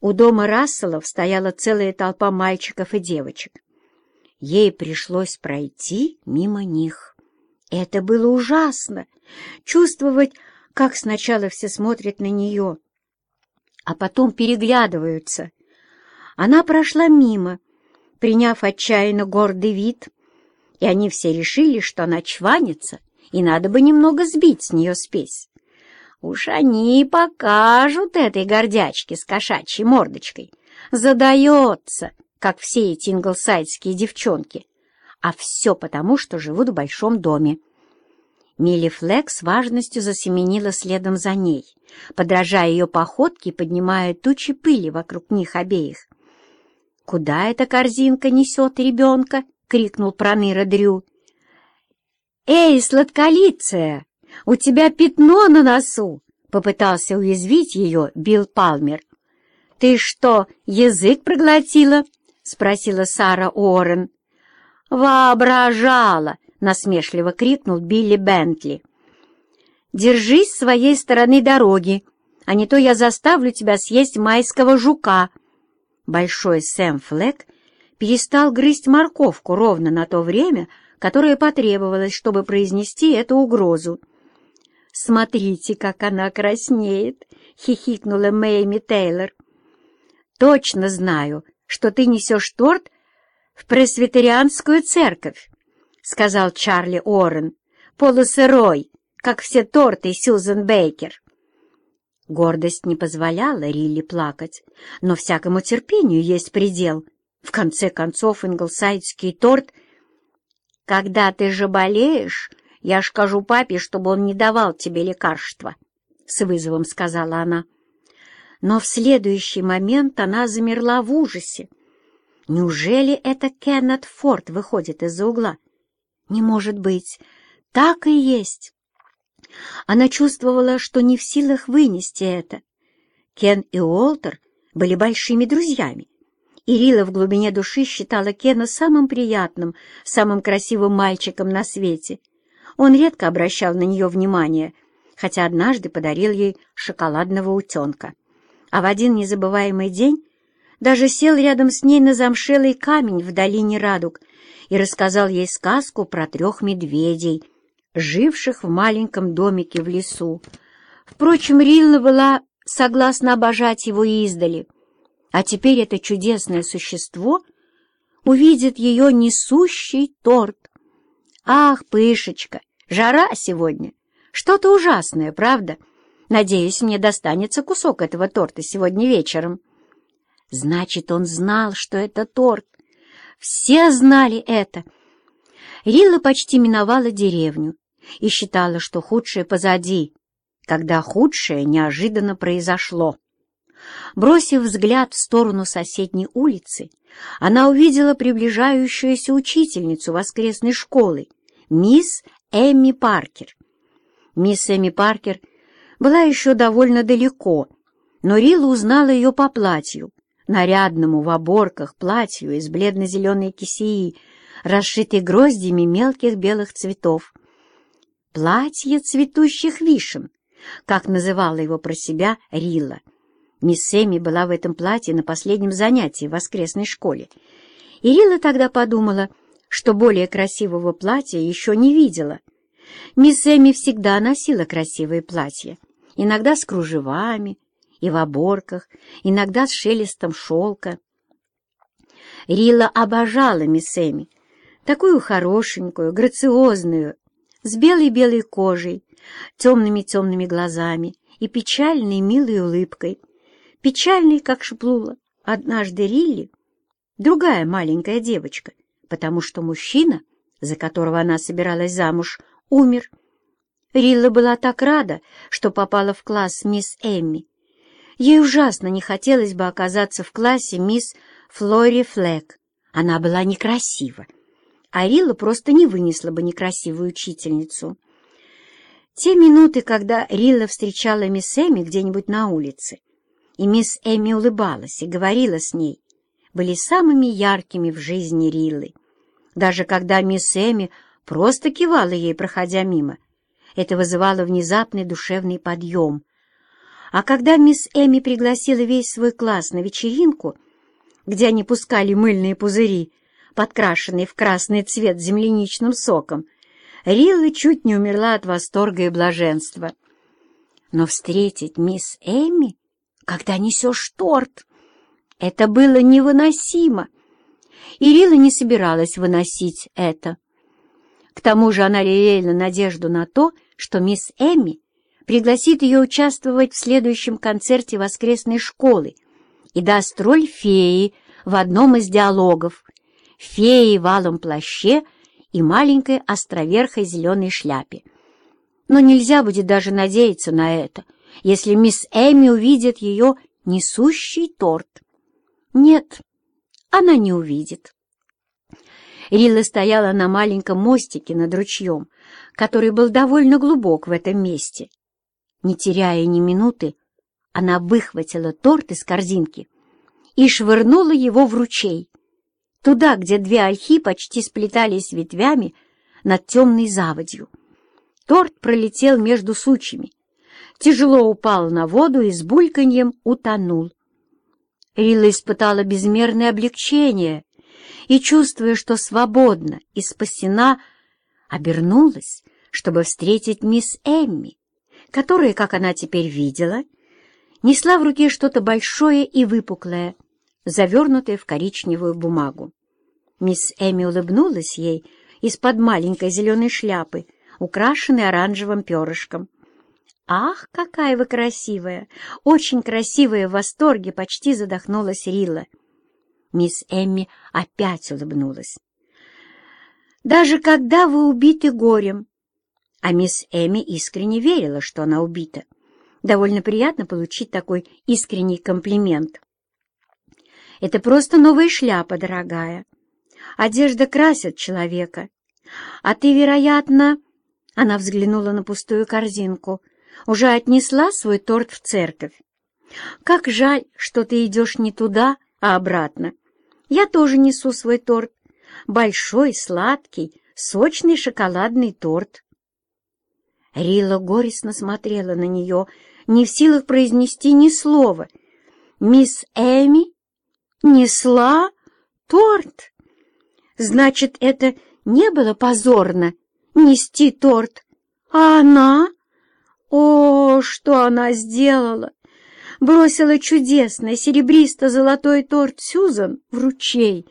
У дома Расселов стояла целая толпа мальчиков и девочек. Ей пришлось пройти мимо них. Это было ужасно — чувствовать, как сначала все смотрят на нее, а потом переглядываются. Она прошла мимо, приняв отчаянно гордый вид, и они все решили, что она чванится, и надо бы немного сбить с нее спесь. Уж они покажут этой гордячке с кошачьей мордочкой. Задается, как все эти инглсайдские девчонки. А все потому, что живут в большом доме. Милли Флек с важностью засеменила следом за ней, подражая ее походке и поднимая тучи пыли вокруг них обеих. «Куда эта корзинка несет ребенка?» — крикнул Проныра Дрю. «Эй, сладколицая, у тебя пятно на носу!» — попытался уязвить ее Билл Палмер. «Ты что, язык проглотила?» — спросила Сара Уоррен. «Воображала!» — насмешливо крикнул Билли Бентли. «Держись своей стороны дороги, а не то я заставлю тебя съесть майского жука». Большой Сэм Флэк перестал грызть морковку ровно на то время, которое потребовалось, чтобы произнести эту угрозу. «Смотрите, как она краснеет!» — хихикнула Мэйми Тейлор. «Точно знаю, что ты несешь торт в пресвитерианскую церковь», — сказал Чарли Уоррен, полусырой, как все торты Сьюзен Бейкер. Гордость не позволяла Рилли плакать, но всякому терпению есть предел. В конце концов, инглсайдский торт... «Когда ты же болеешь, я ж скажу папе, чтобы он не давал тебе лекарства», — с вызовом сказала она. Но в следующий момент она замерла в ужасе. Неужели это Кеннет Форд выходит из-за угла? Не может быть, так и есть. Она чувствовала, что не в силах вынести это. Кен и Уолтер были большими друзьями. Ирила в глубине души считала Кена самым приятным, самым красивым мальчиком на свете. Он редко обращал на нее внимание, хотя однажды подарил ей шоколадного утенка. А в один незабываемый день даже сел рядом с ней на замшелый камень в долине Радуг и рассказал ей сказку про трех медведей, живших в маленьком домике в лесу. Впрочем, Рилла была согласна обожать его издали, а теперь это чудесное существо увидит ее несущий торт. Ах, пышечка, жара сегодня! Что-то ужасное, правда? Надеюсь, мне достанется кусок этого торта сегодня вечером. Значит, он знал, что это торт. Все знали это. Рилла почти миновала деревню и считала, что худшее позади, когда худшее неожиданно произошло. Бросив взгляд в сторону соседней улицы, она увидела приближающуюся учительницу воскресной школы, мисс Эмми Паркер. Мисс Эмми Паркер была еще довольно далеко, но Рилла узнала ее по платью, нарядному в оборках платью из бледно-зеленой кисеи, расшитой гроздями мелких белых цветов. «Платье цветущих вишен», как называла его про себя Рилла. Мисс Эми была в этом платье на последнем занятии в воскресной школе. И Рилла тогда подумала, что более красивого платья еще не видела. Мисс Эми всегда носила красивые платья, иногда с кружевами и в оборках, иногда с шелестом шелка. Рила обожала мисс Эми, такую хорошенькую, грациозную, с белой-белой кожей, темными-темными глазами и печальной милой улыбкой. Печальной, как шплула однажды Рилли, другая маленькая девочка, потому что мужчина, за которого она собиралась замуж, умер. Рилла была так рада, что попала в класс мисс Эмми. Ей ужасно не хотелось бы оказаться в классе мисс Флори Флэк. Она была некрасива, а Рилла просто не вынесла бы некрасивую учительницу. Те минуты, когда Рилла встречала мисс Эми где-нибудь на улице, и мисс Эми улыбалась и говорила с ней, были самыми яркими в жизни Риллы. Даже когда мисс Эми просто кивала ей, проходя мимо, это вызывало внезапный душевный подъем. А когда мисс Эми пригласила весь свой класс на вечеринку, где они пускали мыльные пузыри, подкрашенные в красный цвет земляничным соком, Рилла чуть не умерла от восторга и блаженства. Но встретить мисс Эми, когда несешь торт, это было невыносимо. И Рилла не собиралась выносить это. К тому же она лелеяла надежду на то, что мисс Эми пригласит ее участвовать в следующем концерте воскресной школы и даст роль феи в одном из диалогов, феи в алом плаще и маленькой островерхой зеленой шляпе. Но нельзя будет даже надеяться на это, если мисс Эми увидит ее несущий торт. Нет, она не увидит. Рилла стояла на маленьком мостике над ручьем, который был довольно глубок в этом месте, не теряя ни минуты, она выхватила торт из корзинки и швырнула его в ручей, туда, где две ольхи почти сплетались ветвями над темной заводью. Торт пролетел между сучьями, тяжело упал на воду и с бульканьем утонул. Рилла испытала безмерное облегчение и, чувствуя, что свободна и спасена, обернулась, чтобы встретить мисс Эмми которая, как она теперь видела, несла в руке что-то большое и выпуклое, завернутое в коричневую бумагу. Мисс Эми улыбнулась ей из-под маленькой зеленой шляпы, украшенной оранжевым перышком. «Ах, какая вы красивая! Очень красивая в восторге!» — почти задохнулась Рилла. Мисс Эмми опять улыбнулась. «Даже когда вы убиты горем, а мисс Эми искренне верила, что она убита. Довольно приятно получить такой искренний комплимент. «Это просто новая шляпа, дорогая. Одежда красит человека. А ты, вероятно...» Она взглянула на пустую корзинку. «Уже отнесла свой торт в церковь. Как жаль, что ты идешь не туда, а обратно. Я тоже несу свой торт. Большой, сладкий, сочный шоколадный торт. Рила горестно смотрела на нее, не в силах произнести ни слова. «Мисс Эми несла торт? Значит, это не было позорно нести торт, а она? О, что она сделала! Бросила чудесный серебристо-золотой торт Сюзан в ручей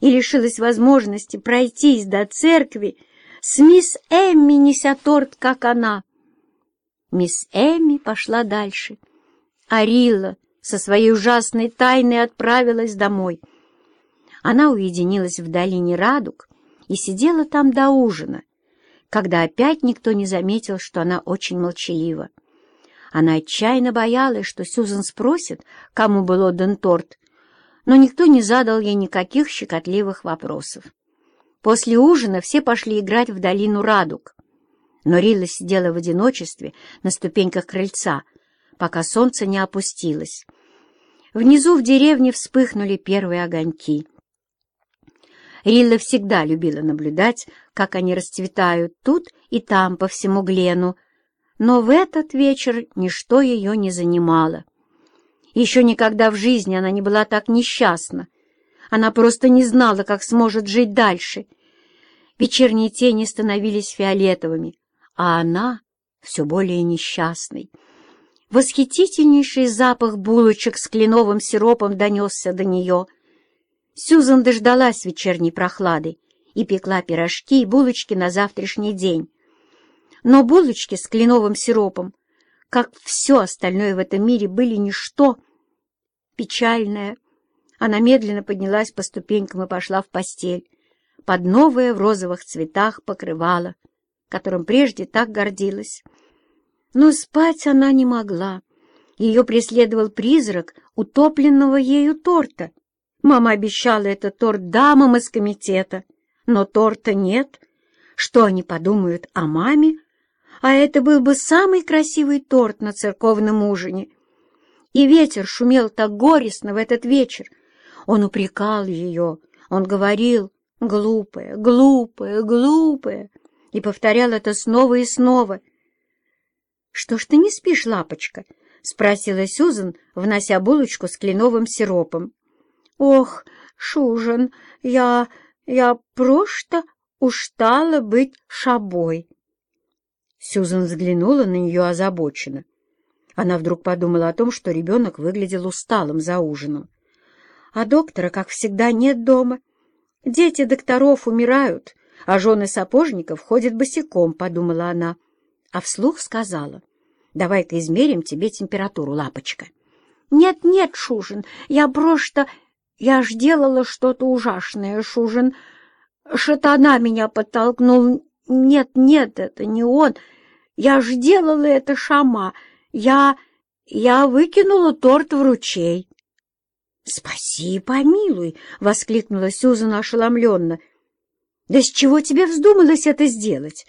и лишилась возможности пройтись до церкви, с мисс Эмми, неся торт, как она. Мисс Эмми пошла дальше, а Рилла со своей ужасной тайной отправилась домой. Она уединилась в долине Радуг и сидела там до ужина, когда опять никто не заметил, что она очень молчалива. Она отчаянно боялась, что Сюзан спросит, кому был отдан торт, но никто не задал ей никаких щекотливых вопросов. После ужина все пошли играть в долину Радуг. Но Рилла сидела в одиночестве на ступеньках крыльца, пока солнце не опустилось. Внизу в деревне вспыхнули первые огоньки. Рилла всегда любила наблюдать, как они расцветают тут и там по всему Глену, но в этот вечер ничто ее не занимало. Еще никогда в жизни она не была так несчастна, она просто не знала, как сможет жить дальше. Вечерние тени становились фиолетовыми, а она все более несчастной. Восхитительнейший запах булочек с кленовым сиропом донесся до нее. Сюзан дождалась вечерней прохлады и пекла пирожки и булочки на завтрашний день. Но булочки с кленовым сиропом, как все остальное в этом мире, были ничто. Печальное, она медленно поднялась по ступенькам и пошла в постель, под новое в розовых цветах покрывало, которым прежде так гордилась. Но спать она не могла. Ее преследовал призрак утопленного ею торта. Мама обещала этот торт дамам из комитета, но торта нет. Что они подумают о маме? А это был бы самый красивый торт на церковном ужине. И ветер шумел так горестно в этот вечер, он упрекал ее, он говорил «глупая, глупая, глупая» и повторял это снова и снова. «Что ж ты не спишь, лапочка? — спросила Сюзан, внося булочку с кленовым сиропом. «Ох, Шужин, я... я просто устала быть шабой». Сюзан взглянула на нее озабоченно. Она вдруг подумала о том, что ребенок выглядел усталым за ужином. А доктора, как всегда, нет дома. Дети докторов умирают, а жены сапожников ходят босиком, — подумала она, а вслух сказала. Давай-ка измерим тебе температуру, лапочка. Нет, нет, Шужин, я просто... Я ж делала что-то ужасное, Шужин. Шатана меня подтолкнул. Нет, нет, это не он. Я ж делала это шама. Я... я выкинула торт в ручей. — Спаси помилуй! — воскликнула Сюзан ошеломленно. — Да с чего тебе вздумалось это сделать?